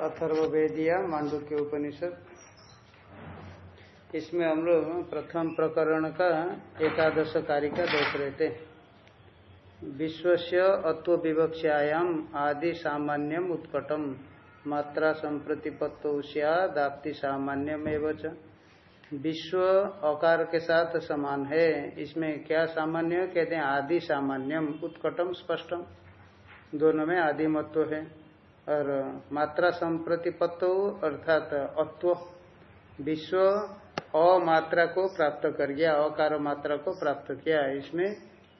अथर्वेदिया मांडू के उपनिषद। इसमें हम लोग प्रथम प्रकरण का एकादश कार्य का देख रहे थे विश्व अत्व विवक्षायाम आदि सामान्यम उत्कटम। मात्रा संप्रतिपत्ति सामान्यम एवं विश्व अकार के साथ समान है। इसमें क्या सामान्य कहते हैं आदि सामान्यम, उत्कटम, स्पष्टम। दोनों में आदि मत्व है। और मात्रा संप्रतिपत्तो अर्थात अत्व, विश्व अमात्रा को प्राप्त कर गया, अकार मात्रा को प्राप्त किया। इसमें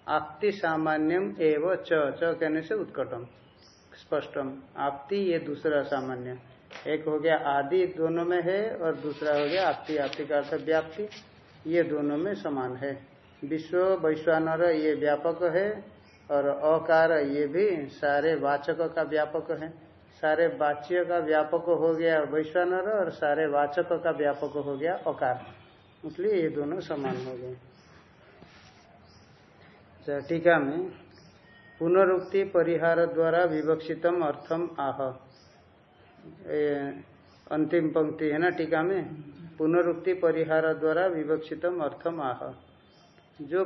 आपति सामान्यम एवं च च कहने से उत्कटम, स्पष्टम। आपति ये दूसरा सामान्य। एक हो गया आदि दोनों में है और दूसरा हो गया आपति। आपति का अर्थ व्याप्ति, ये दोनों में समान है। विश्व, वैश्वानर ये व्यापक है और अकार ये भी सारे वाचक का व्यापक है। सारे वाच्य का व्यापक हो गया वैश्वानर और सारे वाचक का व्यापक हो गया अकार इसलिए ये दोनों समान हो गए। टीका में, पुनरुक्ति परिहार द्वारा विवक्षितम अर्थम आह। अंतिम पंक्ति है ना टीका में? पुनरुक्ति परिहार द्वारा विवक्षितम अर्थम आह। जो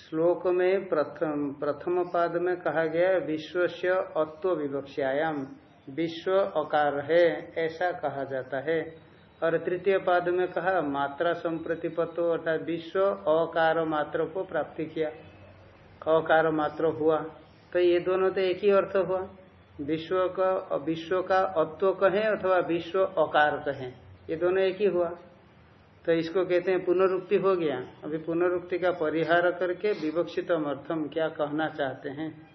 श्लोक में प्रथम प्रथम पाद में कहा गया विश्व से अत्व विवक्षायाम विश्व अकार है, ऐसा कहा जाता है। और तृतीय पाद में कहा, मात्रा संप्रतिपत्तो अर्थात विश्व अकार मात्र को प्राप्ति किया। अकार मात्र हुआ। तो ये दोनों तो एक ही अर्थ हुआ। विश्व का विश्व का अत्व कहें अथवा विश्व अकार कहें, ये दोनों एक ही हुआ। तो इसको कहते हैं पुनरुक्ति हो गया। अभी पुनरुक्ति का परिहार करके विवक्षितम अर्थम क्या कहना चाहते हैं।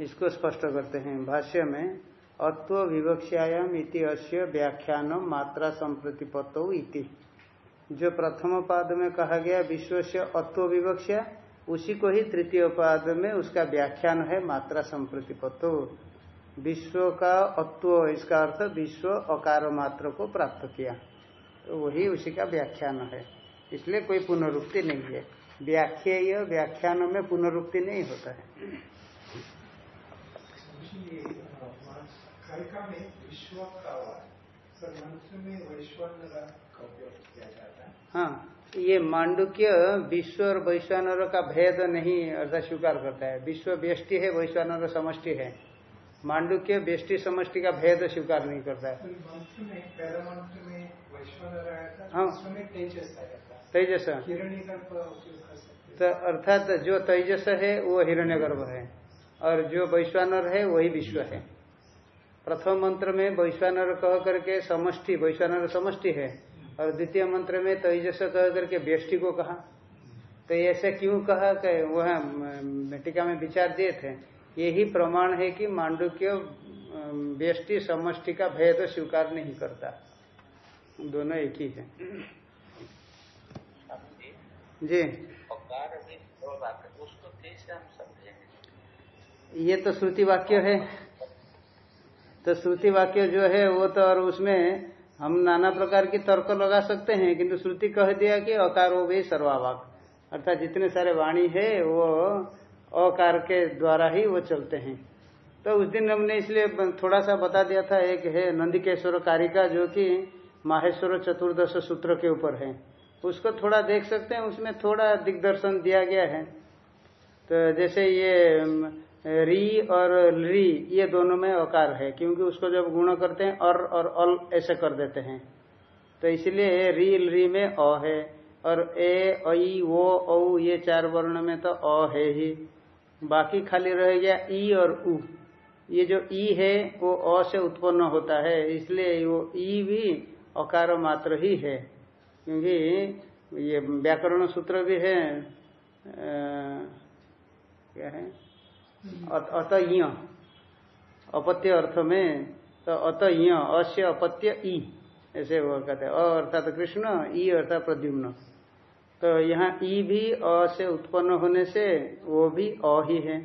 इसको स्पष्ट करते हैं। भाष्य में, अत्व विवक्षायाम इति अश्य व्याख्यान मात्रा संप्रतिपत्तो इति। जो प्रथम पाद में कहा गया, विश्व से अत्व विवक्षा उसी को ही तृतीय पाद में उसका व्याख्यान है, मात्रा संप्रतिपत्तो। विश्व का अत्व, इसका अर्थ विश्व अकार मात्र को प्राप्त किया। तो वही उसी का व्याख्यान है। इसलिए कोई पुनरुक्ति नहीं है। व्याख्या व्याख्यान में पुनरुक्ति नहीं होता है। हाँ ये मांडुक्य विश्व और वैश्वानर का भेद नहीं अर्थात स्वीकार करता है। विश्व व्यष्टि है वैश्वानर समष्टि है। मांडुक्य व्यष्टि समष्टि का भेद स्वीकार नहीं करता है। हाँ। तेजस। तो अर्थात जो तेजस है वो हिरण्य गर्भ है। और जो वैश्वानर है वही विश्व है। प्रथम मंत्र में वैश्वानर कह करके समष्टि वैश्वानर समष्टि है। और द्वितीय मंत्र में तेजस कह करके व्यष्टि को कहा। तो ऐसे क्यों कहा कि वह टीका में विचार दिए थे यही प्रमाण है कि मांडुक्य व्यष्टि समष्टि का भेद स्वीकार नहीं करता। दोनों एक ही है। जी। ये तो श्रुति वाक्य है। तो श्रुति वाक्य जो है, वो तो और उसमें हम नाना प्रकार की तर्क लगा सकते हैं, किंतु श्रुति कह दिया कि अकार हो गई सर्वावाक। अर्थात जितने सारे वाणी है, वो अकार के द्वारा ही वो चलते हैं। तो उस दिन हमने इसलिए थोड़ा सा बता दिया था, एक है नंदिकेश्वर कारिका, जो कि माहेश्वर चतुर्दश सूत्र के ऊपर है। उसको थोड़ा देख सकते हैं, उसमें थोड़ा दिग्दर्शन दिया गया है। तो जैसे ये री और री ये दोनों में अकार है क्योंकि उसको जब गुण करते हैं और और अल ऐसे कर देते हैं। तो इसलिए री री में अ है और ए आई वो औ ये चार वर्ण में तो अ है ही। बाकी खाली रह गया ई और उ। ये जो ई है वो अ से उत्पन्न होता है इसलिए वो ई भी अकार मात्र ही है। क्योंकि ये व्याकरण सूत्र भी है आ, क्या है? अत अपत्य अर्थ में तो अत अश्य अपत्य ई ऐसे वो कहते हैं। अर्थात कृष्ण ई अर्थात प्रद्युम्न। तो यहाँ ई भी अ से उत्पन्न होने से वो भी अ ही है।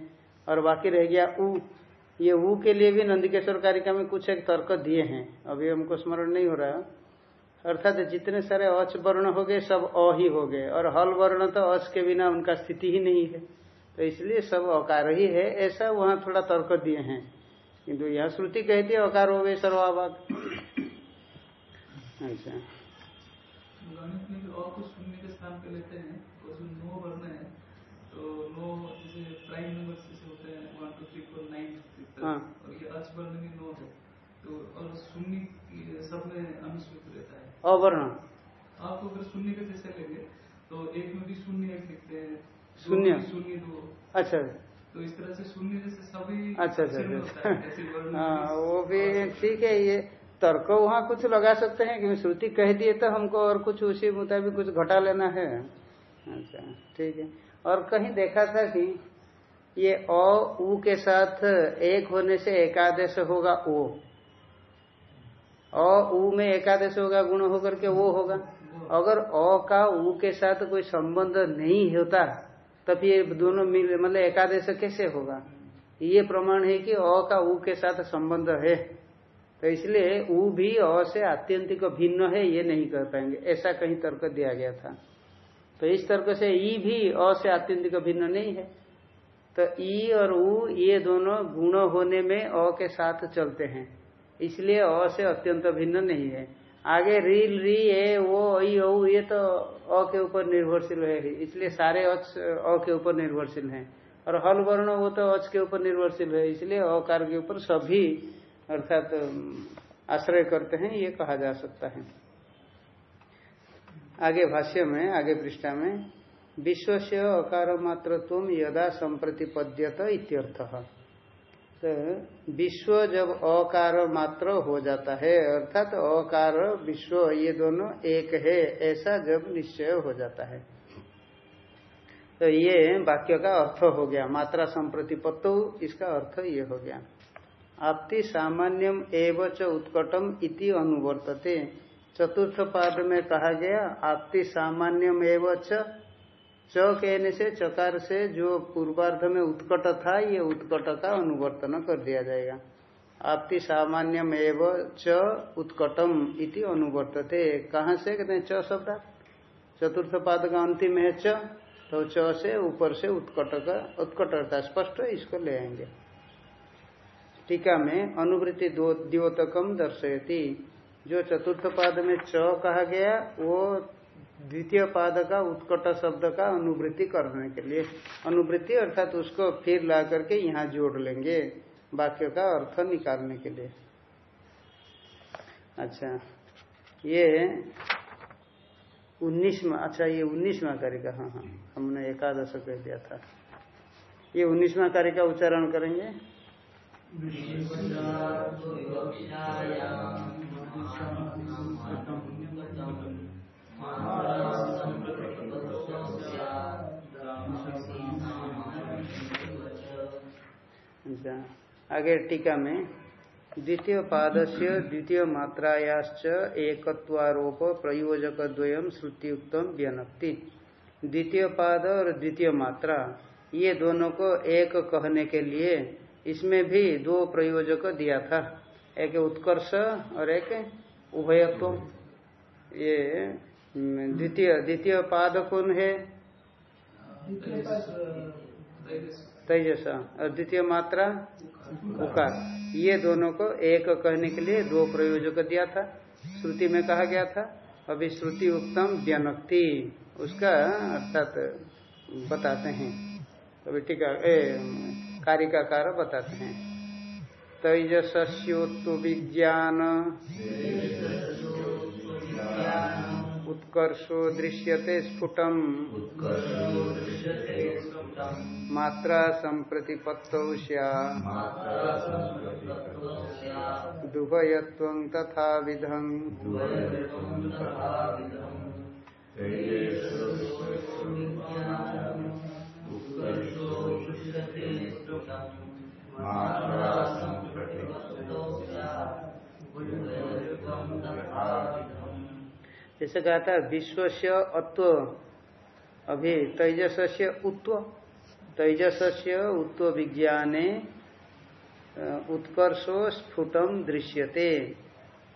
और बाकी रह गया उ। ये ऊ के लिए भी नंदिकेश्वर कारिका में कुछ एक तर्क दिए हैं। अभी हमको स्मरण नहीं हो रहा। अर्थात जितने सारे अच वर्ण हो गए, सब अ ही हो गए। और हल वर्ण तो अच के बिना उनका स्थिति ही नहीं है। तो इसलिए सब अकार ही है ऐसा वहाँ थोड़ा तर्क दिए हैं। किंतु यह श्रुति कहती है अकार हो गए सर्वाभाग। अच्छा। गणित में जो और कुछ शून्य के स्थान लेते हैं वो जो नो वर्ण है तो नो जैसे प्राइम नंबर जैसे होते हैं one two three four nine हाँ। और ये अच वर्ण में नो है तो और शून्य की- सब में अनुस्मृत रहता है। अवर्ण। आप अगर शून्य का जैसे लेंगे तो एक में भी शून्य एक लिखते हैं शून्य। शून्य अच्छा तो इस तरह से शून्य जैसे सभी अच्छा अच्छा है अच्छा। हाँ वो भी ठीक है ये तर्क वहाँ कुछ लगा सकते हैं कि श्रुति कह दिए तो हमको और कुछ उसी मुताबिक कुछ घटा लेना है। अच्छा ठीक है। और कहीं देखा था कि ये अ उ के साथ एक होने से एकादेश होगा ओ। अ उ में एकादश होगा गुण होकर के वो होगा। अगर अ का उ के साथ कोई संबंध नहीं होता तब ये दोनों मिल मतलब एकादश कैसे होगा? ये प्रमाण है कि अ का उ के साथ संबंध है। तो इसलिए उ भी अ से आत्यंतिक भिन्न है, ये नहीं कर पाएँगे। ऐसा कहीं तर्क दिया गया था। तो इस तर्क से ई भी अ से आत्यंतिक भिन्न नहीं है। तो ई और उ, ये दोनों गुण होने में अ के साथ चलते हैं। इसलिए अ से अत्यंत भिन्न नहीं है। आगे रील री ए वो ई ओ ये तो अ के ऊपर निर्भरशील है इसलिए सारे अच अ के ऊपर निर्भरशील हैं। और हल वर्ण वो तो अच के ऊपर निर्भरशील है इसलिए अकार के ऊपर सभी अर्थात अम, आश्रय करते हैं ये कहा जा सकता है। आगे भाष्य में आगे पृष्ठा में विश्व से अकार मात्र तुम यदा संप्रतिपद्यत इत्यर्थ। तो विश्व जब अकार मात्र हो जाता है, अर्थात तो अकार, विश्व, ये दोनों एक है, ऐसा जब निश्चय हो जाता है। तो ये वाक्य का अर्थ हो गया, मात्रा संप्रतिपत्तो, इसका अर्थ ये हो गया। आपति सामान्यम एव उत्कटम इति अनुवर्तते। चतुर्थ पाद में कहा गया, आपति सामान्यम एव च कहने से, चकार से जो पूर्वार्ध में उत्कट था, ये उत्कट का अनुवर्तन कर दिया जाएगा। आपति सामान्यम एव च उत्कटम इति अनुवर्तते। कहाँ से? कहते हैं, च शब्द। चतुर्थ पाद का अंतिम है च तो च से ऊपर से उत्कट का, उत्कटता स्पष्ट इसको ले आएँगे। टीका में अनुवृत्ति द्योतकम दर्शयती। जो चतुर्थ पाद में च कहा गया, वो द्वितीय पाद का उत्कट शब्द का अनुवृत्ति करने के लिए। अनुवृत्ति अर्थात उसको फिर ला करके यहाँ जोड़ लेंगे वाक्य का अर्थ निकालने के लिए। अच्छा ये उन्नीसवा अच्छा ये उन्नीसवा कार्य का हाँ हाँ हमने एकादश कह दिया था। ये उन्नीसवा कार्य का उच्चारण करेंगे? अच्छा आगे टीका में द्वितीय पाद से द्वितीय मात्रायाश्च एकत्वारोप प्रयोजक द्वयम श्रुतियुक्त व्यनक्ति। द्वितीय पाद और द्वितीय मात्रा ये दोनों को एक कहने के लिए इसमें भी दो प्रयोजक दिया था। एक उत्कर्ष और एक उभयत्व। ये द्वितीय द्वितीय पाद कौन है? तेजस। और द्वितीय मात्रा? उकार। ये दोनों को एक कहने के लिए दो प्रयोजक दिया था। श्रुति में कहा गया था अभी श्रुति उत्तम व्यनक्ति। उसका, अर्थात, बताते हैं। अभी टीका कारिकाकार बताते हैं। तेजस्योत्व विज्ञान। उत्कर्षो दृश्यते स्फुटम। मात्रा संप्रतिपत्तौ दुभयत्व तथा विधं जैसे कहा था विश्व से अत्व, अभी तेजस से उत्व तेजस से उत्व विज्ञाने उत्कर्षो स्फुटम दृश्यते।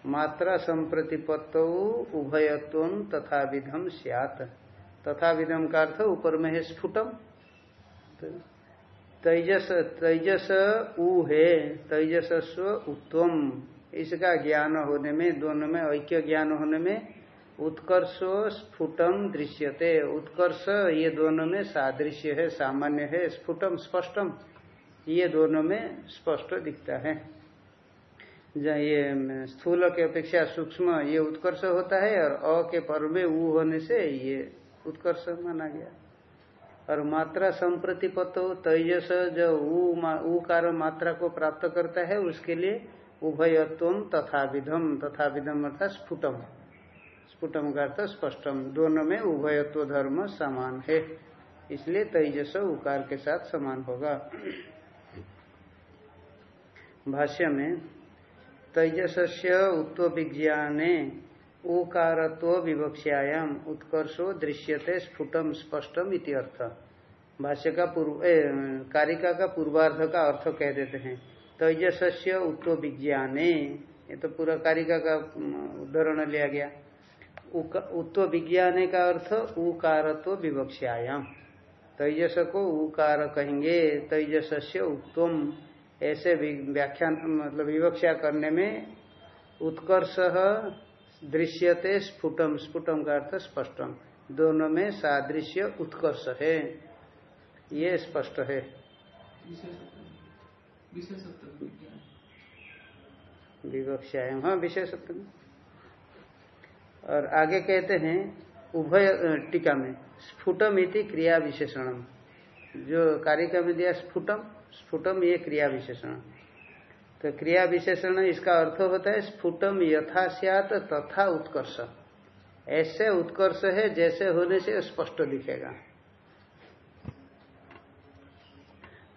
मात्रा संप्रतिपत्त उभयत्व तथा विधम सियात। तथा विधम का अर्थ ऊपर में है स्फुटम तो तेजस तेजस उ है, तेजसस्व उत्तम इसका ज्ञान होने में, दोनों में, ऐक्य ज्ञान होने में उत्कर्षो स्फुटम दृश्यते। उत्कर्ष, ये दोनों में सादृश्य है, सामान्य है स्फुटम स्पष्टम ये दोनों में स्पष्ट दिखता है। ये स्थूल के अपेक्षा सूक्ष्म ये उत्कर्ष होता है और अ के पर में ऊ होने से ये उत्कर्ष माना गया। और मात्रा संप्रतिपत तेजस जो ऊकार मात्रा को प्राप्त करता है, उसके लिए उभयत्व तथा विधम तथा विधम अर्थात स्फुटम स्फुटम का अर्थ स्पष्टम दोनों में उभयत्व धर्म समान है। इसलिए तेजस उकार के साथ समान होगा। भाष्य में तेजस उत्व विज्ञाने उकारत्व विवक्षायाम उत्कर्षो दृश्यते स्फुटम स्पष्टम इति अर्थ। भाष्य का पूर्व कारिका का पूर्वार्ध का अर्थ कह देते हैं। तेजस उत्व ये तो पूरा कारिका का उदाहरण लिया गया। उत्व विज्ञान का अर्थ उकारत्व विवक्षायाम तेजस को उकार कहेंगे तेजस से उत्तम ऐसे व्याख्यान मतलब विवक्षा करने में उत्कर्ष दृश्यते स्फुटम स्फुटम का अर्थ स्पष्टम दोनों में सादृश्य उत्कर्ष है। ये स्पष्ट है। विवक्षायाम। हाँ विशेष और आगे कहते हैं, उभय टीका में, स्फुटम इति क्रिया विशेषणम। जो कारिका में दिया स्फुटम स्फुटम ये क्रिया विशेषण। तो क्रिया विशेषण इसका अर्थ होता है स्फुटम यथा सियात तथा उत्कर्ष। ऐसे उत्कर्ष है जैसे होने से स्पष्ट दिखेगा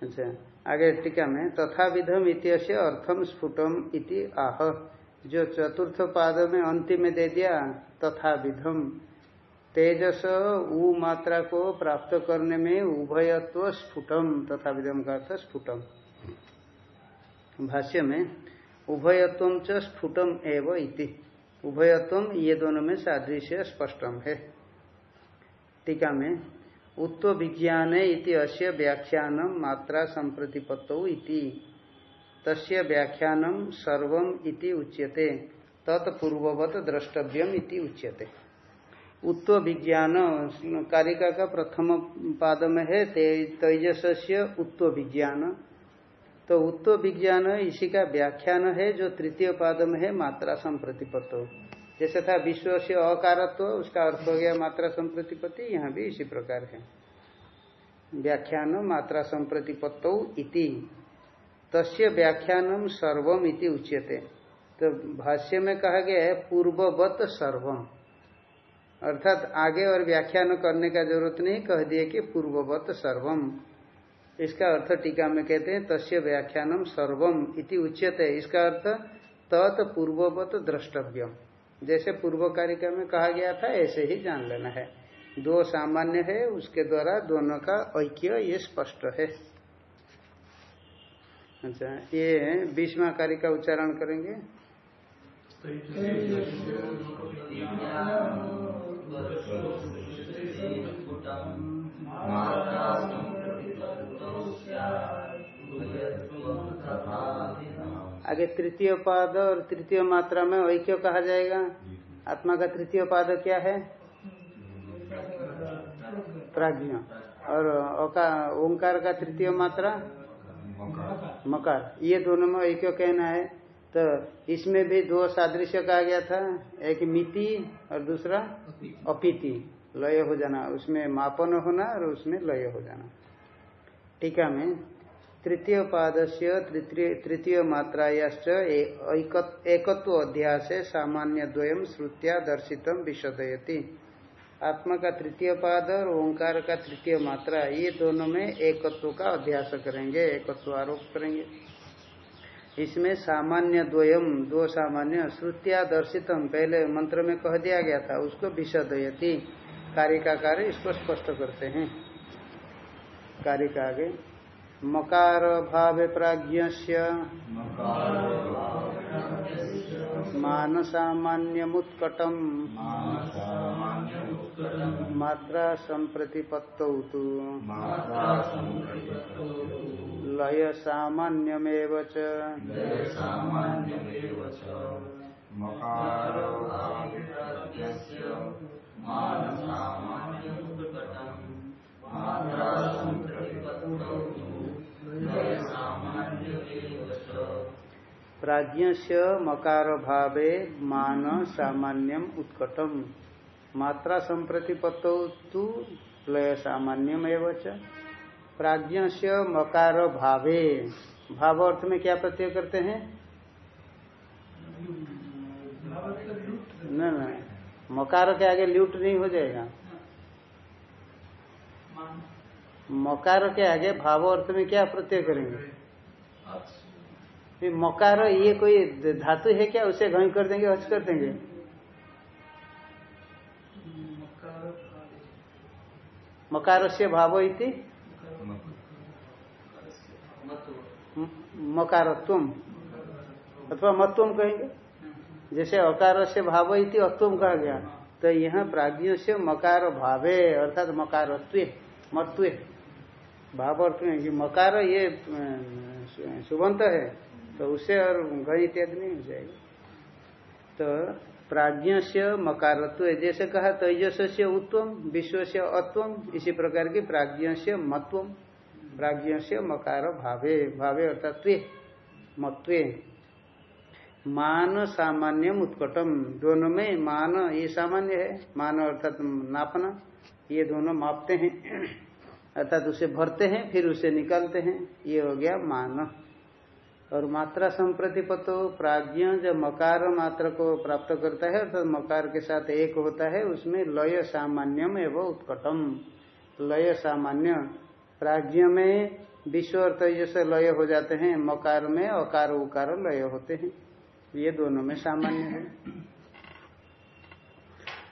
अच्छा आगे टीका में, तथा विधम इत्यस्य अर्थम स्फुटम इति आह। जो चतुर्थ पाद में अंतिम दे दिया, तथा विधम। तेजस उ मात्रा को प्राप्त करने में उभयत्व स्फुटम, तथा विधम का अर्थ स्फुटम। भाष्य में, उभयत्व च स्फुटम एव इति। उभयत्व ये दोनों में सादृश्य स्पष्टम है। टीका में उत्व विज्ञान इति अस्य व्याख्यान मात्रा संप्रतिपत्तौ इति। तस्य व्याख्यानम सर्वम इति उच्यते। तत्पूर्ववत द्रष्टव्यम इति उच्यते। उत्व विज्ञान कारिका का प्रथम पाद में है तेजस से उत्व विज्ञान तो उत्व विज्ञान इसी का व्याख्यान है, जो तृतीय पाद में है, मात्रा संप्रतिपत्तो। जैसे था विश्व से अकारत्व, उसका अर्थ हो गया मात्रा संप्रतिपत्ति, यहाँ भी इसी प्रकार है। व्याख्यान मात्रा संप्रतिपत्तो इति। तस्य व्याख्यानम सर्वम इति उच्यते। तो भाष्य में कहा गया है, पूर्ववत सर्वम। अर्थात आगे और व्याख्यान करने का ज़रूरत नहीं, कह दिए कि पूर्ववत सर्वम। इसका अर्थ टीका में कहते हैं, तस्य व्याख्यानम सर्वम इति उच्यते। इसका अर्थ तत् पूर्ववत द्रष्टव्यम। जैसे पूर्व कारिका में कहा गया था, ऐसे ही जान लेना है। दो सामान्य है, उसके द्वारा दोनों का ऐक्य ये स्पष्ट है। अच्छा ये बीसवा कार्य का उच्चारण करेंगे? आगे तृतीय पाद और तृतीय मात्रा में ऐक्य कहा जाएगा। आत्मा का तृतीय पाद क्या है? प्राज्ञ। और ओंकार का तृतीय मात्रा? मकार। ये दोनों में एक कहना है? तो इसमें भी दो सादृश्य कहा गया था, एक मिति और दूसरा अपीति। लय हो जाना, उसमें मापन होना और उसमें लय हो जाना। टीका में तृतीय पाद से तृतीय मात्रायाश्च एकत्व अध्यास सामान्य द्वयम श्रुत्या दर्शितम विशदयती। आत्मा का तृतीय पाद और ओंकार का तृतीय मात्रा, ये दोनों में एकत्व का अध्यास करेंगे, एकत्व आरोप करेंगे। इसमें सामान्य द्वयम, दो सामान्य श्रुतिया दर्शितम पहले मंत्र में कह दिया गया था, उसको विषदयती। कार्य का कार्य इसको स्पष्ट करते हैं। कार्य का आगे। मकार भाव प्राज्ञ मान सामान्यमुत्कटम मात्रा संप्रतिपत्तौ लय सामान्यमेव च। सामान्यमेव च। मकारो भाग्यस्य मानसामान्यमुद्गतम् मात्रा सम्प्रतिपत्तौ तु लयसामान्यमेव च। प्राज्ञ से मकार भावे मान सामान्यम उत्कटम। मात्रा संप्रतिपत्तो तु लय सामान्यम एवं मकार भावे भाव अर्थ में क्या प्रत्यय करते हैं? न न। मकार के आगे ल्यूट नहीं हो जाएगा। मकार के आगे भाव अर्थ में क्या प्रत्यय करेंगे? फिर मकार ये कोई धातु है क्या? उसे घई कर देंगे हज कर देंगे। मकार से भाव इति? मकारत्व। अथवा मत्वम कहेंगे? जैसे अकार से भाव इति अत्वम कहा गया। तो यहाँ प्राज्ञ से मकार भावे, अर्थात मकारत्व, मत्व। भाव अर्थ मकार, ये सुबंत है। तो उससे और घड़ी इत्यादि नहीं हो जाएगा। तो प्राज्ञ से मकारत्व, जैसे कहा तेजस से उत्तम विश्व से अत्वम इसी प्रकार की प्राज्ञ से मत्वम प्राज्ञ से मकार भावे भावे अर्थात त्वे मत्वे मान सामान्य उत्कटम, दोनों में मान, ये सामान्य है, मान अर्थात नापना, ये दोनों मापते हैं। अर्थात उसे भरते हैं, फिर उसे निकालते हैं, ये हो गया मान। और मात्रा संप्रतिपतो प्राज्ञ जब मकार मात्र को प्राप्त करता है अर्थात मकार के साथ एक होता है, उसमें लय सामान्यम एवं उत्कटम। लय सामान्य। प्राज्ञ में विश्व और तेजस लय हो जाते हैं, मकार में अकार उकार लय होते हैं। ये दोनों में सामान्य है।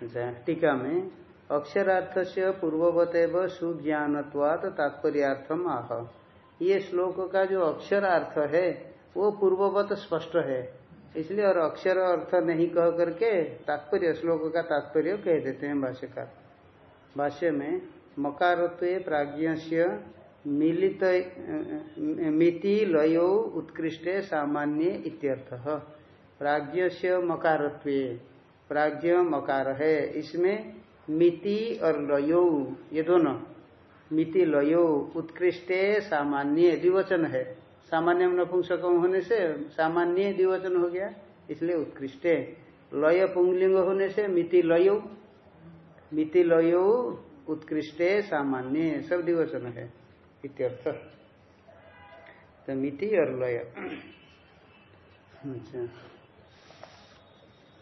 अच्छा टीका में अक्षरार्थ से पूर्ववत सुज्ञानवाद तात्पर्याथम आह। ये श्लोक का जो अक्षर अर्थ है, वो पूर्ववत स्पष्ट है। इसलिए और अक्षर अर्थ नहीं कह करके तात्पर्य, श्लोक का तात्पर्य कह देते हैं भाष्यकार। भाष्य में, मकारत्व प्राज्ञ मिलित मिति लयो उत्कृष्ट सामान्य इत्यर्थ। प्राज्ञ से मकारत्व, प्राज्ञ मकार है। इसमें मिति और लयो, ये दोनों मिति लयो उत्कृष्ट सामान्य द्विवचन है। सामान्य नपुंसक होने से सामान्य द्विवचन हो गया, इसलिए उत्कृष्ट। लय पुंगलिंग होने से मिति लयो। मिति लयो, उत्कृष्ट, सामान्य, सब द्विवचन है, इत्यर्थ। तो मिति और लय। अच्छा।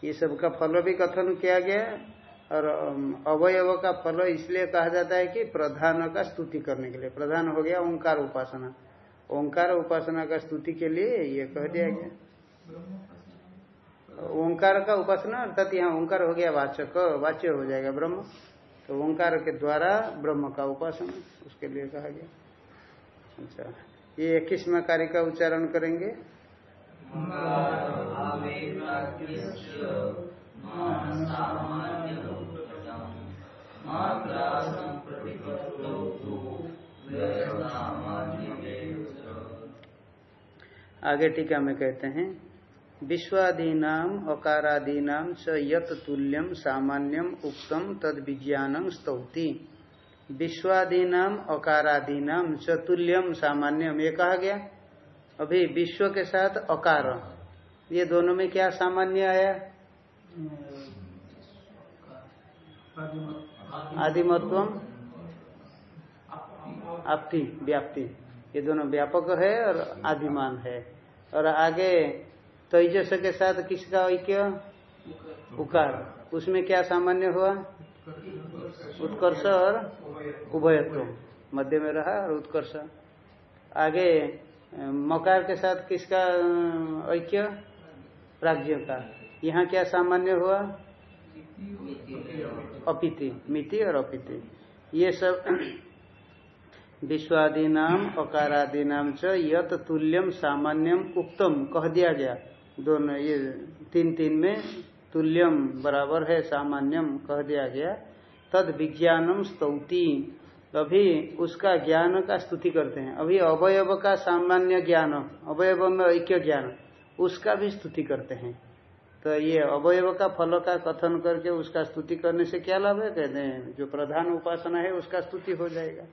ये सब का फल भी कथन किया गया। और अवयव का फल इसलिए कहा जाता है कि प्रधान का स्तुति करने के लिए। प्रधान हो गया ओंकार उपासना। ओंकार उपासना का स्तुति के लिए ये कह दिया गया। ओंकार का उपासना अर्थात यहाँ ओंकार हो गया वाचक, वाच्य हो जाएगा ब्रह्म। तो ओंकार के द्वारा ब्रह्म का उपासना, उसके लिए कहा गया। अच्छा ये इक्कीसवा कार्य का उच्चारण करेंगे। आगे टीका में कहते हैं विश्वादीनाम अकारादीनाम च यत तुल्यम सामान्यम उक्तम तद विज्ञानम स्तौती। विश्वादीनाम अकारादीनाम च तुल्यम सामान्यम ये कहा गया? अभी विश्व के साथ अकार। ये दोनों में क्या सामान्य आया? आदिमत्वम आपती व्याप्ति। ये दोनों व्यापक है और आदिमान है। और आगे तेजस के साथ किसका ऐक्य? उकार। उसमें क्या सामान्य हुआ? उत्कर्ष और उभयत्व। मध्य में रहा और उत्कर्ष। आगे मकार के साथ किसका ऐक्य? प्राज्ञ का। यहाँ क्या सामान्य हुआ? अपिति। मिति और अपिति। ये सब विश्वादीनाम अकारादीनाम च यत तुल्यम सामान्यम उक्तम। कह दिया गया। दोनों ये तीन तीन में तुल्यम बराबर है सामान्यम कह दिया गया। तद विज्ञानम स्तौति। अभी उसका ज्ञान का स्तुति करते हैं। अभी अवयव का सामान्य ज्ञान अवयव में ऐक्य ज्ञान उसका भी स्तुति करते हैं। तो ये अवयव का फल का कथन करके उसका स्तुति करने से क्या लाभ है? कहते हैं, जो प्रधान उपासना है, उसका स्तुति हो जाएगा।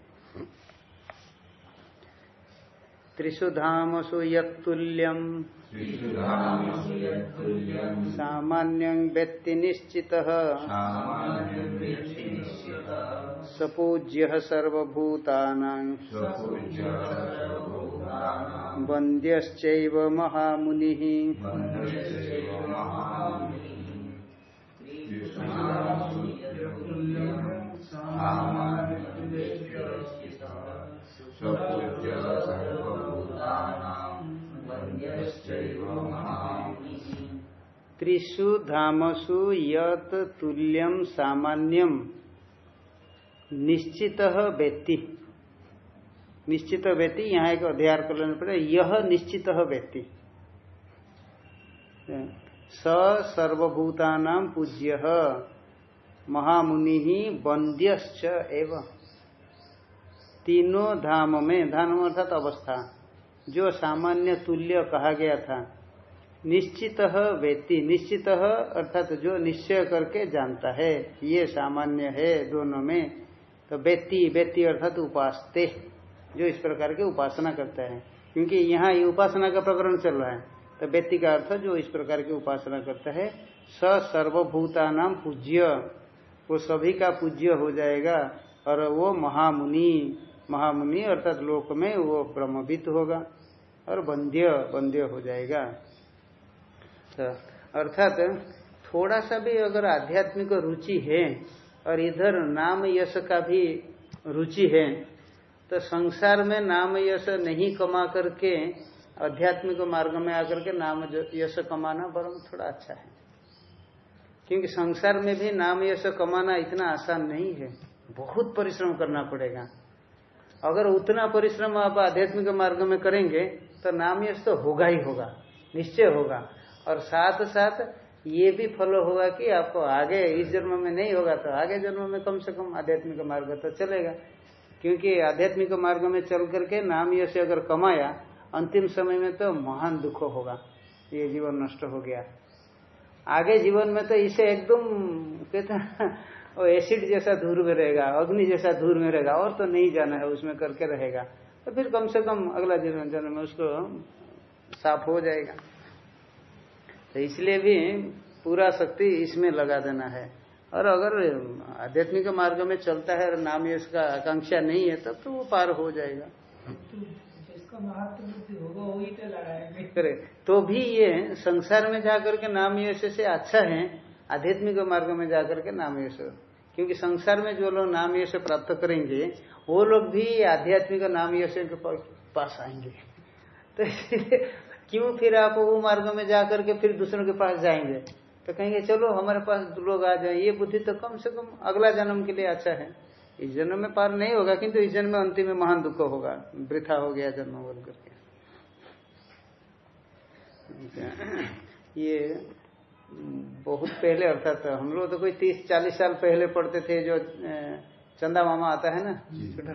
त्रिषु धामसु यत्तुल्यम। सामान्यं व्यक्ति निश्चित सपूज्य सर्वभूतानां वन्द्यश्चैव महामुनिः। त्रिषु धामसु यत तुल्यम सामान्यम निश्चित व्यक्ति। निश्चित व्यक्ति, यहाँ एक अध्ययन कर लेना पड़ेगा यह निश्चित व्यक्ति। स सर्वभूतानाम पूज्य। महामुनि ही वंद्यश्च एवं। तीनों धाम में, धाम अर्थात अवस्था, जो सामान्य तुल्य कहा गया था निश्चित व्यक्ति निश्चित अर्थात जो निश्चय करके जानता है ये सामान्य है दोनों में तो व्यक्ति व्यक्ति अर्थात उपासते, जो इस प्रकार के उपासना करता है। क्योंकि यहाँ ये उपासना का प्रकरण चल रहा है तो व्यक्ति का अर्थ जो इस प्रकार की उपासना करता है स सर्वभूता नाम पूज्य, वो सभी का पूज्य हो जाएगा, और वो महामुनि महामुनि अर्थात लोक में वो ब्रह्मवित होगा, और बंध्य बंध्य हो जाएगा। तो अर्थात थोड़ा सा भी अगर आध्यात्मिक रुचि है और इधर नाम यश का भी रुचि है तो संसार में नाम यश नहीं कमा करके आध्यात्मिक मार्ग में आकर के नाम यश कमाना बरम थोड़ा अच्छा है। क्योंकि संसार में भी नाम यश कमाना इतना आसान नहीं है, बहुत परिश्रम करना पड़ेगा। अगर उतना परिश्रम आप आध्यात्मिक मार्ग में करेंगे तो नाम यश तो होगा ही होगा, निश्चय होगा। और साथ साथ ये भी फॉलो होगा कि आपको आगे इस जन्म में नहीं होगा तो आगे जन्म में कम से कम आध्यात्मिक मार्ग तो चलेगा। क्योंकि आध्यात्मिक मार्ग में चल करके नाम यश अगर कमाया, अंतिम समय में तो महान दुख होगा। ये जीवन नष्ट हो गया। आगे जीवन में तो इसे एकदम कहते वो एसिड जैसा धूर में रहेगा, अग्नि जैसा धूर में रहेगा, और तो नहीं जाना है, उसमें करके रहेगा। तो फिर कम से कम अगला जीवन जन्म में उसको साफ़ हो जाएगा। तो इसलिए भी पूरा शक्ति इसमें लगा देना है। और अगर आध्यात्मिक मार्ग में चलता है और नाम ये इसका आकांक्षा नहीं है तब तो वो पार हो जाएगा। करे तो भी ये संसार में जाकर के नाम यश से अच्छा है आध्यात्मिक मार्ग में जाकर के नाम यश। क्योंकि संसार में जो लोग नाम यश प्राप्त करेंगे वो लोग भी आध्यात्मिक नाम यश के पास आएँगे। तो इसलिए क्यों फिर आप वो मार्ग में जाकर के फिर दूसरों के पास जाएँगे? तो कहेंगे चलो हमारे पास लोग आ जाए। ये बुद्धि तो कम से कम अगला जन्म के लिए अच्छा है। इस जन्म में पार नहीं होगा किंतु इस जन्म में अंतिम में महान दुख होगा। वृथा हो गया जन्म बोल करके। ये बहुत पहले अर्थात हम लोग तो कोई तीस चालीस साल पहले पढ़ते थे जो चंदा मामा आता है ना? छोटा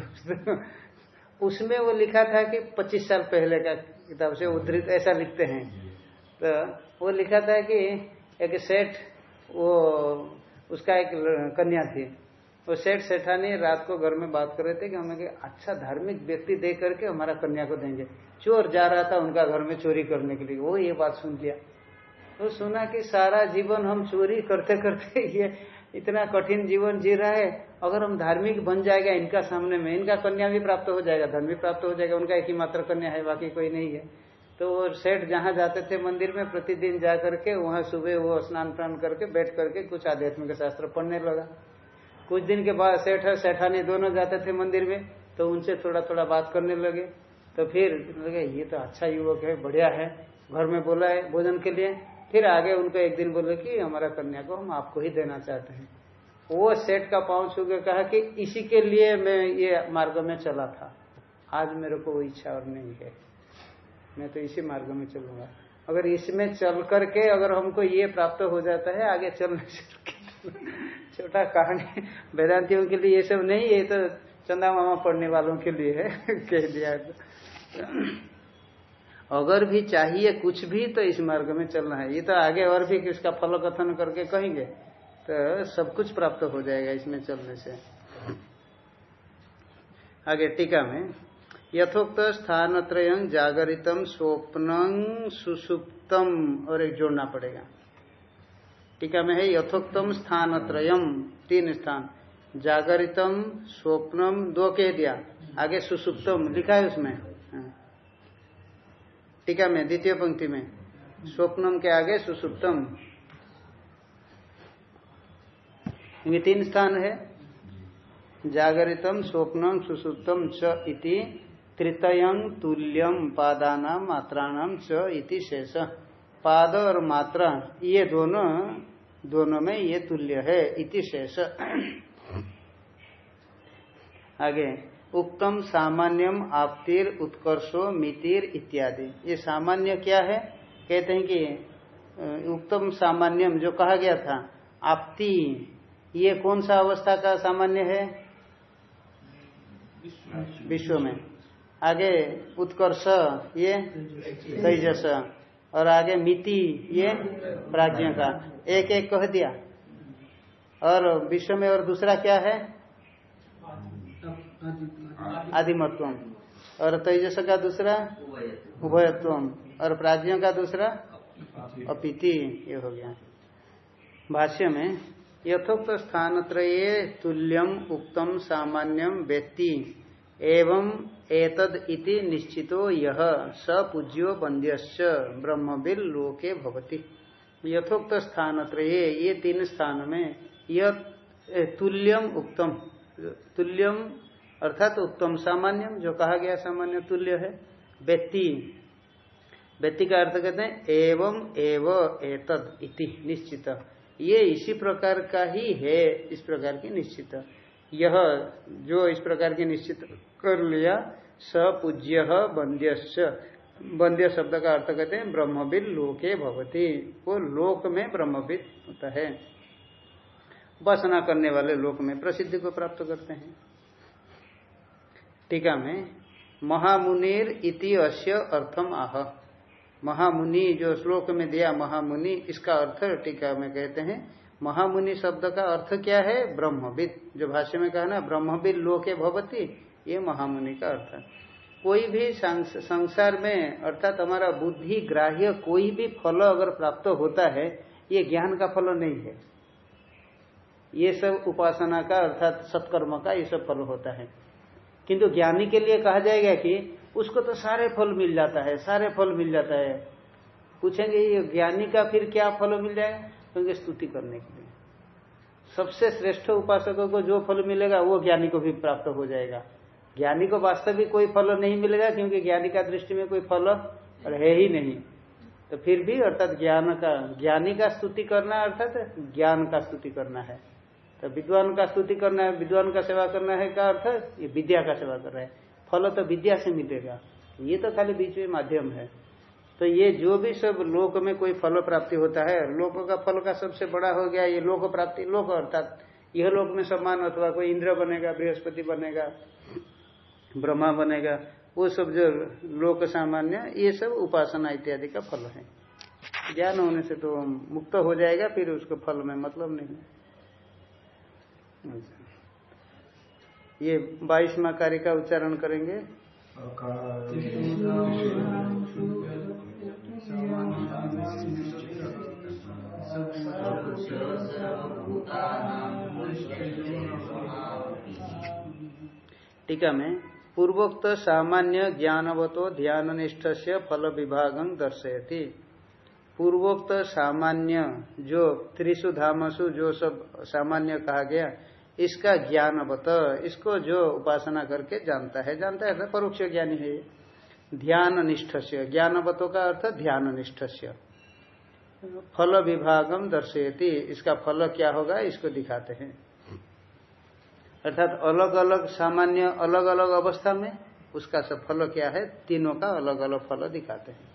उसमें वो लिखा था कि पच्चीस साल पहले का किताब से उद्धृत, ऐसा लिखते हैं। तो वो लिखा था कि एक सेठ, वो, उसका एक कन्या थी। वो सेठ सेठानी रात को घर में बात कर रहे थे कि हमें कि अच्छा धार्मिक व्यक्ति दे करके हमारा कन्या को देंगे। चोर जा रहा था उनका घर में चोरी करने के लिए। वो ये बात सुन लिया। तो सुना कि सारा जीवन हम चोरी करते करते ये इतना कठिन जीवन जी रहा है, अगर हम धार्मिक बन जाएगा इनका सामने में, इनका कन्या भी प्राप्त हो जाएगा, धन भी प्राप्त हो जाएगा, उनका एक ही मात्र कन्या है, बाकी कोई नहीं है। तो वो सेठ जहाँ जाते थे मंदिर में, प्रतिदिन जा करके वहाँ सुबह वो स्नान प्रान करके बैठ करके कुछ आध्यात्मिक शास्त्र पढ़ने लगा। कुछ दिन के बाद सेठ और सेठानी दोनों जाते थे मंदिर में तो उनसे थोड़ा थोड़ा बात करने लगे। तो फिर लगे, ये तो अच्छा युवक है, बढ़िया है, घर में बोला है, भोजन के लिए। फिर आगे उनको एक दिन बोले कि हमारा कन्या को हम आपको ही देना चाहते हैं। वो सेठ का पाँव छू के कहा कि इसी के लिए मैं ये मार्ग में चला था। आज मेरे को वो इच्छा और नहीं है। मैं तो इसी मार्ग में चलूँगा। अगर इसमें चल करके अगर हमको ये प्राप्त हो जाता है, आगे चलने छोटा कहानी। वेदांतियों के लिए ये सब नहीं, ये तो चंदा मामा पढ़ने वालों के लिए है, कह दिया अगर भी चाहिए कुछ भी तो इस मार्ग में चलना है। ये तो आगे और भी इसका फल कथन करके कहेंगे तो सब कुछ प्राप्त हो जाएगा इसमें चलने से। आगे टीका में, यथोक्त स्थान त्रय जागरितम स्वप्न सुसुप्तम, और एक जोड़ना पड़ेगा। टीका में है, यथोक्तम स्थान त्रयम तीन स्थान। जागरितम, स्वप्नम, दो कह दिया। आगे सुसुप्तम, लिखा है उसमें। टीका में, द्वितीय पंक्ति में, स्वप्नम के आगे सुसुप्तम। ये तीन स्थान है। जागरितम, स्वप्नम, सुसुप्तम च इति तृतयं तुल्यम पादानाम मात्राणाम च इति शेष। पाद और मात्रा, ये दोनों दोनों में ये तुल्य है, इति शेष। आगे। उक्तम सामान्यम आपतिर उत्कर्षो मितिर इत्यादि। ये सामान्य क्या है? कहते हैं कि उक्तम सामान्यम जो कहा गया था आपती ये कौन सा अवस्था का सामान्य है? विश्व में। आगे उत्कर्ष, ये तेजस, और आगे मिति, ये प्राज्ञ का। एक एक कह दिया। और विश्व में और दूसरा क्या है? आदिमत्व और तेजस का दूसरा? उभयत्व और प्राज्ञ का दूसरा? अपिति। ये हो गया। भाष्य में, यथोक्त स्थान त्रये तुल्यम, उक्तम, सामान्यम, व्यक्ति। एवं एतद इति निश्चितो यह सपूज्यो बंद्यश्च ब्रह्मबिल लोके भवति। यथोक्त स्थान त्रये ये तीन स्थान में यह तुल्यम, उक्तम। तुल्यम अर्थात उत्तम सामान्यम, जो कहा गया सामान्य तुल्य है, व्यक्ति। व्यक्ति का अर्थ कहते हैं, एवं, एव, एतद इति, निश्चित। ये इसी प्रकार का ही है, इस प्रकार की निश्चित। यह, जो इस प्रकार की निश्चित कर लिया, सपूज्य बंद्यश्च बंद्य शब्द का अर्थ कहते हैं, ब्रह्मविद लोके भवती। वो लोक में ब्रह्मविद होता है। उपासना करने वाले लोक में प्रसिद्धि को प्राप्त करते हैं। टीका में, महामुनिर इति अश्य अर्थम आह। महामुनि जो श्लोक में दिया महामुनि, इसका अर्थ टीका में कहते हैं, महामुनि शब्द का अर्थ क्या है? ब्रह्मविद। जो भाष्य में कहा ना, ब्रह्मविद लोके भवती, ये महामुनि का अर्थ। कोई भी संसार में, अर्थात हमारा बुद्धि, ग्राह्य, कोई भी फल अगर प्राप्त होता है, ये ज्ञान का फल नहीं है। ये सब उपासना का, अर्थात सत्कर्म का, ये सब फल होता है। किंतु ज्ञानी के लिए कहा जाएगा कि उसको तो सारे फल मिल जाता है, सारे फल मिल जाता है। पूछेंगे, ये ज्ञानी का फिर क्या फल मिल जाएगा? क्योंकि स्तुति करने के लिए। सबसे श्रेष्ठ उपासकों को जो फल मिलेगा, वो ज्ञानी को भी प्राप्त हो जाएगा। ज्ञानी को वास्तविक कोई फल नहीं मिलेगा, क्योंकि ज्ञानी का दृष्टि में कोई फल है ही नहीं। तो फिर भी, अर्थात ज्ञान का, ज्ञानी का स्तुति करना, अर्थात ज्ञान का स्तुति करना है। तो विद्वान का स्तुति करना है, विद्वान का सेवा करना है का अर्थ ये विद्या का सेवा कर रहा है। फल तो विद्या से मिलेगा। ये तो खाली बीच में माध्यम है। तो ये जो भी सब लोक में कोई फल प्राप्ति होता है, लोक का फल का सबसे बड़ा हो गया, ये लोक प्राप्ति, लोक अर्थात यह लोक में सम्मान अथवा कोई इंद्र बनेगा, बृहस्पति बनेगा, ब्रह्मा बनेगा, वो सब जो लोक सामान्य, ये सब उपासना इत्यादि का फल है। ज्ञान होने से तो मुक्त हो जाएगा, फिर उसको फल में मतलब नहीं ये बाईसवा कार्य का उच्चारण करेंगे। टीका में, पूर्वोक्त सामान्य ज्ञानवतो ध्यान निष्ठ से फल विभाग दर्शयती। पूर्वोक्त सामान्य जो त्रिशु धामसु जो सब सामान्य कहा गया इसका ज्ञानवत इसको जो उपासना करके जानता है जानता है परोक्ष ज्ञानी है ध्यान निष्ठ से ज्ञानवतों का अर्थ ध्यान निष्ठ से फल विभागम दर्शयती, इसका फल क्या होगा, इसको दिखाते हैं। अर्थात अलग अलग सामान्य अलग अलग अवस्था में उसका सब फल क्या है, तीनों का अलग अलग फल दिखाते हैं।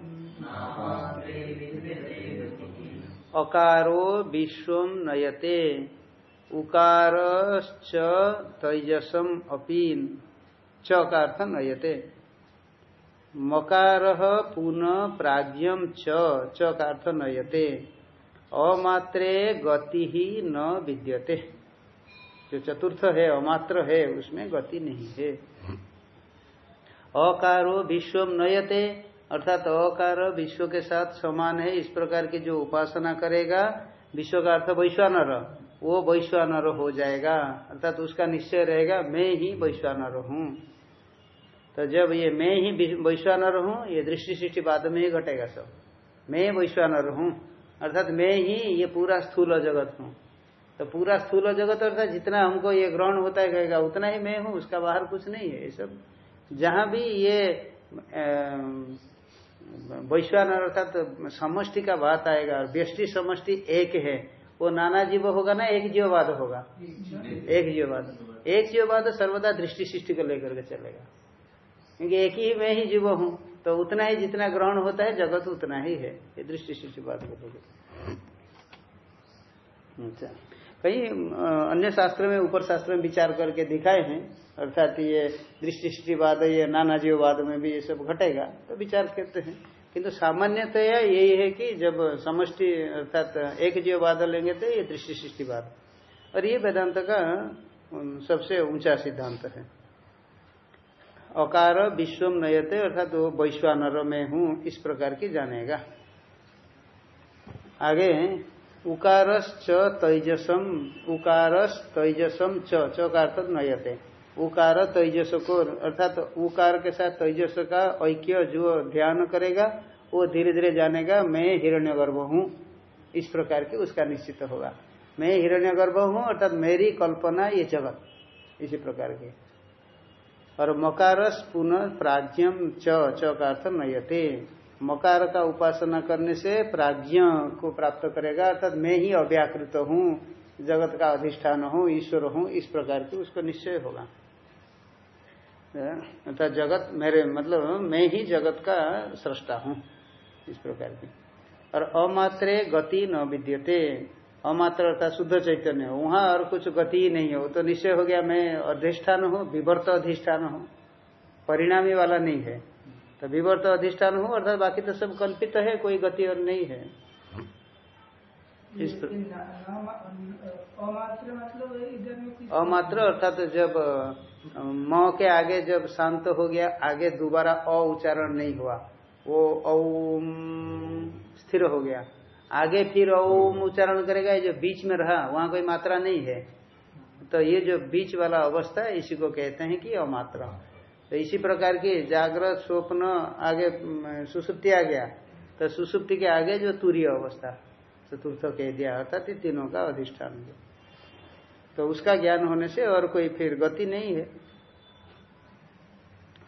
अकारो विश्व नयते। उकार तैजसम अपीन। च का अर्थ नयते। मकार पुनः प्राज्ञम च का अर्थ नयते। अमात्रे गति ही न विद्यते। जो चतुर्थ है अमात्र है उसमें गति नहीं है। अकारो विश्व नयते। अर्थात अकार विश्व के साथ समान है, इस प्रकार की जो उपासना करेगा, विश्व का अर्थ वैश्वानर, वो वैश्वानर हो जाएगा। अर्थात उसका निश्चय रहेगा, मैं ही वैश्वानर हूँ। तो जब ये मैं ही वैश्वानर हूँ, ये दृष्टि सृष्टि बाद में ही घटेगा सब। मैं वैश्वानर हूँ। अर्थात मैं ही ये पूरा स्थूल जगत हूँ। तो पूरा स्थूल जगत अर्थात जितना हमको ये ग्रहण होता है कहेगा उतना ही मैं हूँ, उसका बाहर कुछ नहीं है ये सब। जहाँ भी ये वैश्वान अर्थात तो समष्टि का बात आएगा और व्यष्टि समष्टि एक है। वो नाना जीव होगा ना, एक जीववाद होगा। एक जीववाद। एक जीववाद सर्वदा दृष्टि सृष्टि को लेकर के चलेगा। क्योंकि एक ही मैं ही जीव हूँ तो उतना ही जितना ग्रहण होता है, जगत उतना ही है। ये दृष्टि सृष्टि बात को अच्छा। कहीं अन्य शास्त्र में, ऊपर शास्त्र में विचार करके दिखाए हैं, अर्थात ये दृष्टि सृष्टिवाद ये नाना जीववाद में भी ये सब घटेगा तो विचार करते हैं। किंतु सामान्यतया यही है कि जब समष्टि, अर्थात एक जीववाद लेंगे तो ये दृष्टि सृष्टिवाद और ये वेदांत का सबसे ऊँचा सिद्धांत है। अकार विश्वम नयते, अर्थात वो वैश्वानर में हूँ, इस प्रकार की जानेगा। आगे उकारस तैजसम उकारस तैजसम च च का नयते। उकार तैजस को, अर्थात तो उकार के साथ तैजस का ऐक्य जो ध्यान करेगा, वो धीरे धीरे जानेगा, मैं हिरण्य गर्भ हूँ। इस प्रकार के उसका निश्चित होगा। मैं हिरण्य गर्भ हूँ, अर्थात मेरी कल्पना ये जगत। इसी प्रकार की। और मकारस पुनः प्राज्ञम च च का अर्थ नयते। मकार का उपासना करने से प्राज्ञ को प्राप्त करेगा, अर्थात मैं ही अव्याकृत हूँ, जगत का अधिष्ठान हूँ, ईश्वर हूँ, इस प्रकार की उसको निश्चय होगा। अर्थात जगत मेरे मतलब मैं ही जगत का सृष्टा हूँ, इस प्रकार की। और अमात्रे गति न विद्यते, अमात्र अर्थात शुद्ध चैतन्य हो। वहाँ और कुछ गति ही नहीं हो तो निश्चय हो गया मैं अधिष्ठान हूँ, विवर्त अधिष्ठान हूँ। परिणामी वाला नहीं है। तो विवर्त अधिष्ठान हो अर्थात बाकी तो सब कल्पित है कोई गति और नहीं है। इस अमात्र अर्थात जब म के आगे जब शांत हो गया आगे दोबारा अ उच्चारण नहीं हुआ वो ओम स्थिर हो गया। आगे फिर ओम उच्चारण करेगा ये जो बीच में रहा वहाँ कोई मात्रा नहीं है। तो ये जो बीच वाला अवस्था है इसी को कहते हैं कि अमात्रा। तो इसी प्रकार की जागृत स्वप्न आगे सुसुप्ति आ गया। तो सुसुप्ति के आगे जो तुरीय अवस्था चतुर्थ कह दिया अर्थात तीनों का अधिष्ठान तो उसका ज्ञान होने से और कोई फिर गति नहीं है।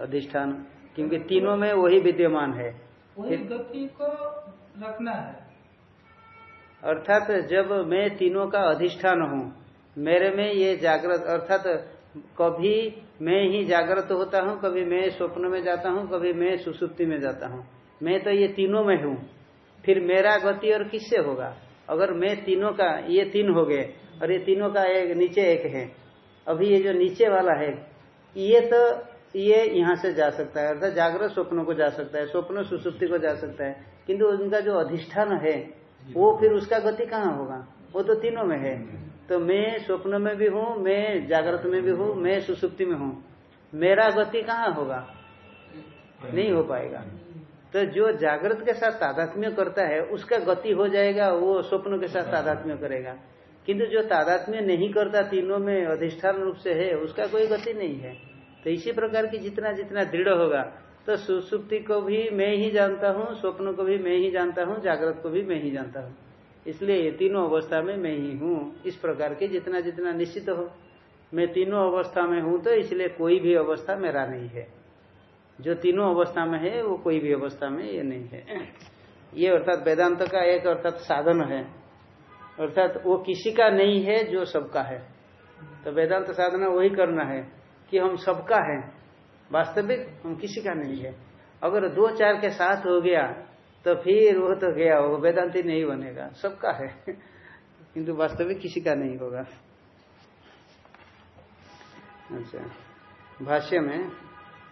अधिष्ठान क्योंकि तीनों में वही विद्यमान है। वही गति को रखना है। अर्थात जब मैं तीनों का अधिष्ठान हूँ मेरे में ये जागृत अर्थात कभी मैं ही जागृत होता हूँ, कभी मैं स्वप्न में जाता हूँ, कभी मैं सुसुप्ति में जाता हूँ। मैं तो ये तीनों में हूँ। फिर मेरा गति और किससे होगा? अगर मैं तीनों का, ये तीन हो गए, और ये तीनों का एक, नीचे एक है, अभी ये जो नीचे वाला है, ये तो ये यहाँ से जा सकता है। अर्थात जागृत स्वप्नों को जा सकता है, स्वप्न सुसुप्ति को जा सकता है। किंतु उनका जो अधिष्ठान है, वो फिर उसका गति कहाँ होगा? वो तो तीनों में है। तो मैं स्वप्न में भी हूँ, मैं जागृत में भी हूँ, मैं सुसुप्ति में हूँ। मेरा गति कहाँ होगा? नहीं हो पाएगा। तो जो जागृत के साथ तादात्म्य करता है, उसका गति हो जाएगा, वो स्वप्न के साथ तादात्म्य करेगा। किंतु जो तादात्म्य नहीं करता, तीनों में अधिष्ठान रूप से है, उसका कोई गति नहीं है। तो इसी प्रकार की जितना जितना दृढ़ होगा तो सुसुप्ति को भी मैं ही जानता हूँ, स्वप्न को भी मैं ही जानता हूँ, जागृत को भी मैं ही जानता हूँ। इसलिए ये तीनों अवस्था में मैं ही हूँ। इस प्रकार के जितना जितना निश्चित हो। मैं तीनों अवस्था में हूँ तो इसलिए कोई भी अवस्था मेरा नहीं है। जो तीनों अवस्था में है, वो कोई भी अवस्था में ये नहीं है। ये अर्थात वेदांत का एक अर्थात साधन है। अर्थात वो किसी का नहीं है जो सबका है। तो वेदांत साधना वही करना है कि हम सबका है। वास्तविक हम किसी का नहीं है। अगर दो चार के साथ हो गया तो फिर वो तो गया, वो वेदांति नहीं बनेगा। सबका है, किंतु वास्तविक किसी का नहीं होगा। अच्छा। भाष्य में,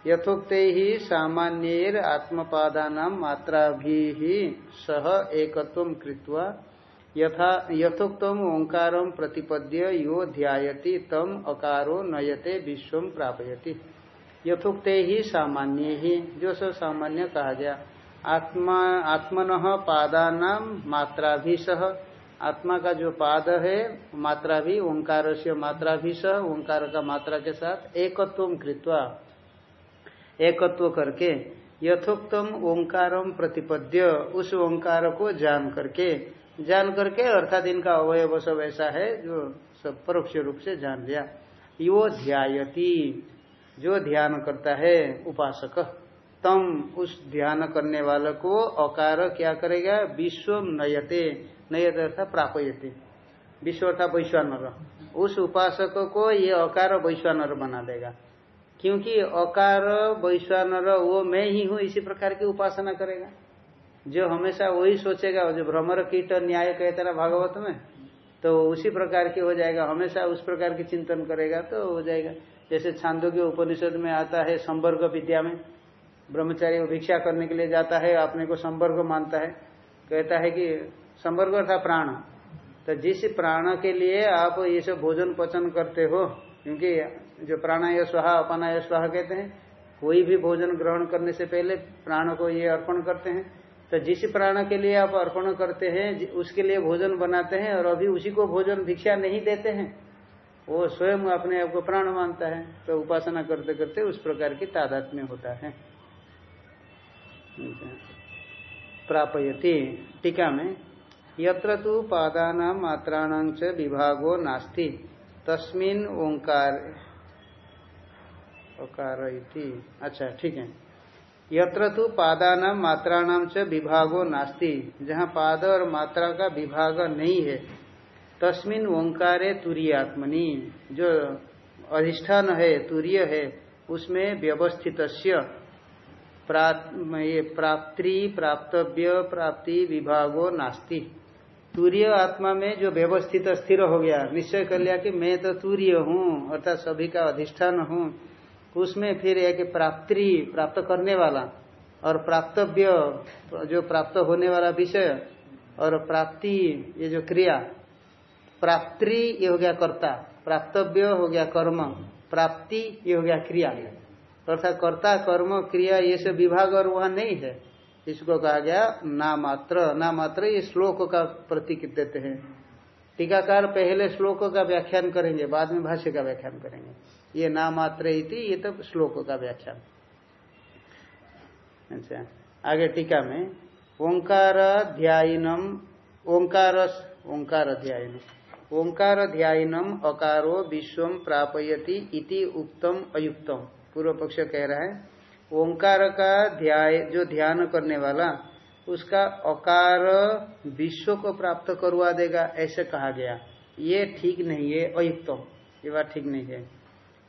यथोक्त ही सामान्य आत्मपादान भी सह एकत्व कृत्वा यथा यथोक्तम ओंकार प्रतिपद्य यो ध्यायति, तम अकारो नयते, विश्व प्रापयति। यथोक्त ही सामान्य ही जो सब सामान्य कहा गया। आत्मा, आत्मन भी सह आत्मा का जो पाद है मात्रा भी ओंकार से मात्रा भी सह ओंकार का मात्रा के साथ एकत्व कृत्वा, एकत्व करके यथोक्तम ओंकारम प्रतिपद्य, उस ओंकार को जान करके जान करके अर्थात इनका अवयव सब ऐसा है, जो सब परोक्ष रूप से जान लिया। यो ध्यायती, जो ध्यान करता है, उपासक। तम उस ध्यान करने वाले को अकार क्या करेगा? विश्व नयते, नयत अर्थात प्रापयते। विश्व अर्थात वैश्वानर। उस उपासक को ये अकार वैश्वानर बना देगा। क्योंकि अकार वैश्वानर वो मैं ही हूँ, इसी प्रकार की उपासना करेगा। जो हमेशा वही सोचेगा, जो भ्रमर कीट न्याय कहते ना भागवत में तो उसी प्रकार की हो जाएगा। हमेशा उस प्रकार की चिंतन करेगा तो हो जाएगा। जैसे छांदो के उपनिषद में आता है, संवर्ग विद्या में ब्रह्मचारी भिक्षा करने के लिए जाता है, अपने को संवर्ग मानता है। कहता है कि संवर्ग था प्राण। तो जिस प्राण के लिए आप ये सब भोजन पचन करते हो, क्योंकि जो प्राणाय स्वाहा अपनाय स्वाहा कहते हैं, कोई भी भोजन ग्रहण करने से पहले प्राण को ये अर्पण करते हैं। तो जिस प्राण के लिए आप अर्पण करते हैं उसके लिए भोजन बनाते हैं और अभी उसी को भोजन भिक्षा नहीं देते हैं, वो स्वयं अपने आप को प्राण मानता है। तो उपासना करते करते उस प्रकार की तादात्म्य होता है। प्रापयति। टीका में, यत्र तो पादान मात्राण च विभागो नास्ति, तस्मिन ओंकार ओकार अच्छा ठीक है। यत्र तो पादान च विभागो नास्ति, जहाँ पाद और मात्रा का विभाग नहीं है, तस्मिन ओंकारे तुरीय आत्मनि जो अधिष्ठान है, तुरीय है, उसमें व्यवस्थित प्राप्ति प्राप्तव्य, प्राप्ति विभागो नास्ति। तूर्य आत्मा में जो व्यवस्थित स्थिर हो गया, निश्चय कर लिया कि मैं तो तूर्य हूँ, अर्थात सभी का अधिष्ठान हूँ, उसमें फिर एक प्राप्ति प्राप्त करने वाला और प्राप्तव्य जो प्राप्त होने वाला विषय और प्राप्ति ये जो क्रिया प्राप्ति ये हो गया कर्ता, प्राप्तव्य हो गया कर्म, प्राप्ति ये हो गया क्रिया। अर्थात कर्ता, कर्म, क्रिया, ये सब विभाग और वहाँ नहीं है। इसको कहा गया ना मात्र ना मात्र ये श्लोक का प्रतीक देते हैं। टीकाकार पहले श्लोक का व्याख्यान करेंगे, बाद में भाष्य का व्याख्यान करेंगे। ये ना मात्र ये तो श्लोक का व्याख्यान। अच्छा आगे टीका में। ओंकार ध्यानम ओंकार ओंकार ध्यान ओंकार ध्यानम अकारो विश्व प्रापयति इति उक्तम अयुक्तम। पूर्व पक्ष कह रहा है, ओंकार का ध्याय, जो ध्यान करने वाला, उसका अकार विश्व को प्राप्त करवा देगा, ऐसे कहा गया। ये ठीक नहीं है अयुक्तम ये बात ठीक नहीं है।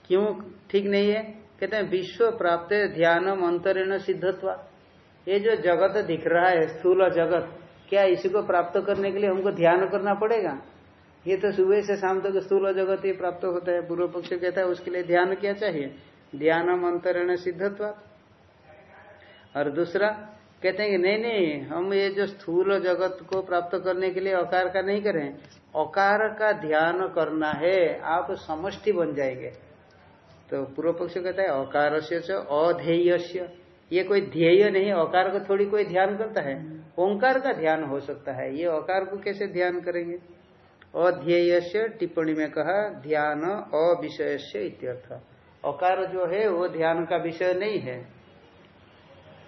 क्यों ठीक नहीं है? कहते हैं, विश्व प्राप्त ध्यान अंतरण सिद्धत्वा। ये जो जगत दिख रहा है, स्थूल जगत, क्या इसी को प्राप्त करने के लिए हमको ध्यान करना पड़ेगा? ये तो सुबह से शाम तक तो स्थूल जगत ही प्राप्त होता है। पूर्व पक्ष कहता है, उसके लिए ध्यान क्या चाहिए? ध्यान अंतरण सिद्धत्व। और दूसरा, कहते हैं कि नहीं नहीं, हम ये जो स्थूल जगत को प्राप्त करने के लिए अकार का नहीं करें। अकार का ध्यान करना है, आप समष्टि बन जाएँगे। तो पूर्व पक्ष कहता है अकार से अध्येय ये कोई ध्येय नहीं, अकार को थोड़ी कोई ध्यान करता है। ओंकार का ध्यान हो सकता है, ये अकार को कैसे ध्यान करेंगे? अध्येय टिप्पणी में कहा, ध्यान अविषय से इत्यर्थ। अकार जो है, वो ध्यान का विषय नहीं है।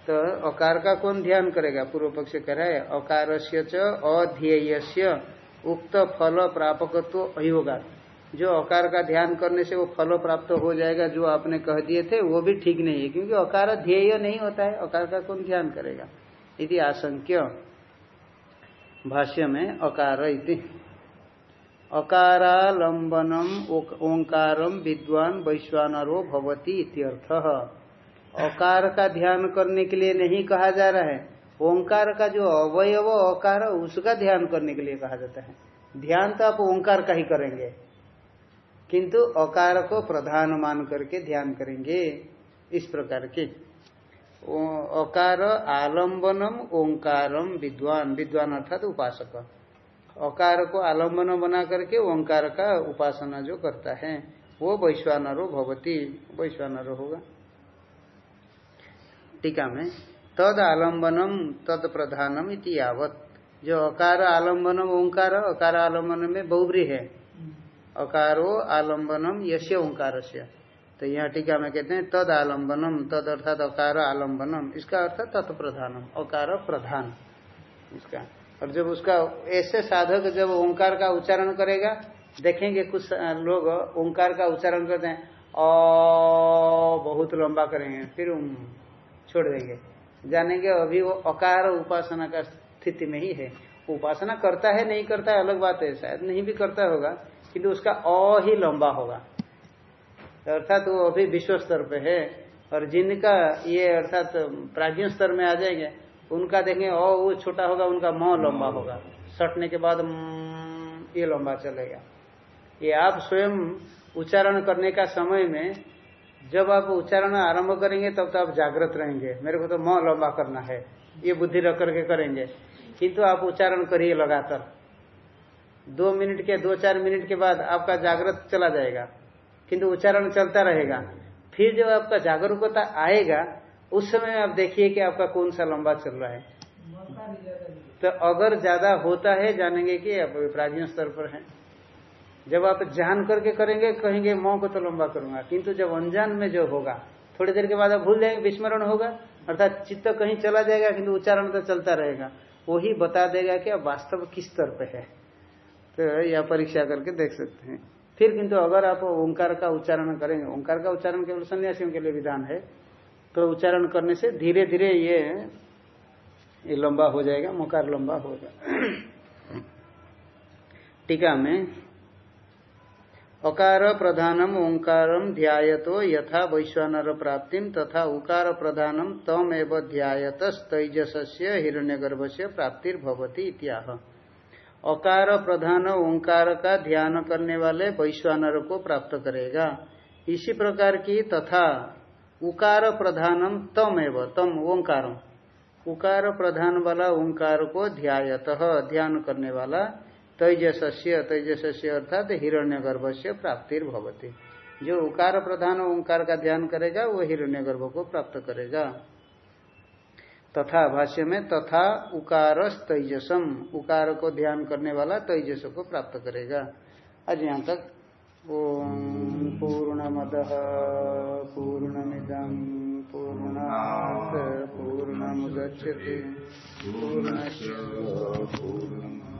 तो अकार का कौन ध्यान करेगा? पूर्व पक्ष कह रहा है अकार से अध्येय उक्त फल प्रापकत्व अयोगा जो अकार का ध्यान करने से वो फल प्राप्त हो जाएगा, जो आपने कह दिए थे, वो भी ठीक नहीं है, क्योंकि अकार ध्येय नहीं होता है, अकार का कौन ध्यान करेगा? यदि आशंक्य। भाष्य में अकार अकारालंबनम ओंकारम विद्वान वैश्वानरो भवती इत्यर्थ अकार का ध्यान करने के लिए नहीं कहा जा रहा है। ओंकार का जो अवयव अकार, उसका ध्यान करने के लिए कहा जाता है। ध्यान तो आप ओंकार का ही करेंगे। किंतु अकार को प्रधान मान करके ध्यान करेंगे। इस प्रकार के। अकार आलम्बनम, ओंकारम, विद्वान विद्वान अर्थात उपासक। अकार को आलंबन बना करके ओंकार का उपासना जो करता है, वो वैश्वानरो भवती, वैश्वानर होगा। टीका में, तद आलम्बनम तद प्रधानम इति यावत। जो अकार आलम्बनम ओंकार, अकार आलंबन में बहुब्री है। अकारो आलम्बनम यश ओंकार से तो यहाँ टीका में कहते हैं, तद आलम्बनम, तद अर्थात अकार आलम्बनम। इसका अर्थ तत्प्रधानम, अकार प्रधान। इसका और जब उसका ऐसे साधक जब ओंकार का उच्चारण करेगा, देखेंगे कुछ लोग ओंकार का उच्चारण करते हैं अ बहुत लंबा करेंगे, फिर छोड़ देंगे। जानेंगे अभी वो अकार उपासना का स्थिति में ही है। उपासना करता है, नहीं करता है, अलग बात है, शायद नहीं भी करता होगा, किंतु उसका अ ही लंबा होगा। अर्थात वो अभी विश्व स्तर पे है, और जिनका ये अर्थात प्राज्ञ स्तर में आ जाएँगे उनका देखेंगे, ओ, वो छोटा होगा, उनका म लंबा होगा। सटने के बाद ये लंबा चलेगा। ये आप स्वयं उच्चारण करने का समय में, जब आप उच्चारण आरंभ करेंगे, तब तो आप जागृत रहेंगे। मेरे को तो म लंबा करना है। ये बुद्धि रख करके करेंगे। किंतु आप उच्चारण करिए लगातार। दो मिनट के, दो चार मिनट के बाद आपका जागृत चला जाएगा। किंतु उच्चारण चलता रहेगा। फिर जब आपका जागरूकता आएगा उस समय आप देखिए कि आपका कौन सा लंबा चल रहा है। तो अगर ज़्यादा होता है, जानेंगे कि आप प्राचीन स्तर पर है। जब आप जान करके करेंगे, कहेंगे, मौ को तो लंबा करूँगा। किंतु जब अनजान में जो होगा, थोड़ी देर के बाद आप भूल जाएँगे, विस्मरण होगा। अर्थात चित्त कहीं चला जाएगा, किंतु उच्चारण तो चलता रहेगा। वही बता देगा कि आप वास्तव किस स्तर पे है। तो यह परीक्षा करके देख सकते हैं। फिर किंतु अगर आप ओंकार का उच्चारण करेंगे, ओंकार का उच्चारण केवल सन्यासियों के लिए विधान है। तो उच्चारण करने से धीरे धीरे ये ये लंबा हो जाएगा, मुकार लंबा होगा। टीका में, अकार प्रधानम, ओंकारम ध्यायतो यथा वैश्वानर प्राप्ति तथा उकार प्रधानम तम एव ध्यात तैजस से हिरण्यगर्भ से प्राप्तिर्भवती अकार प्रधान ओंकार का ध्यान करने वाले वैश्वानर को प्राप्त करेगा। इसी प्रकार की तथा उकार प्रधानम तम एव तम ओंकारम उकार प्रधान वाला ओंकार को ध्यात ध्यान करने वाला तैजस्य तैजस्य अर्थात हिरण्य गर्भ से प्राप्तिर्भवती। जो उकार प्रधान ओंकार का ध्यान करेगा, वो हिरण्य गर्भ को प्राप्त करेगा। तथा भाष्य में तथा उकार तैजसम उकार को ध्यान करने वाला तैजस को प्राप्त करेगा। आज यहाँ तक ओम पूर्णमद पूर्णमद पूर्णात् पूर्णमुदच्यते पूर्णस्य पूर्णमेवा।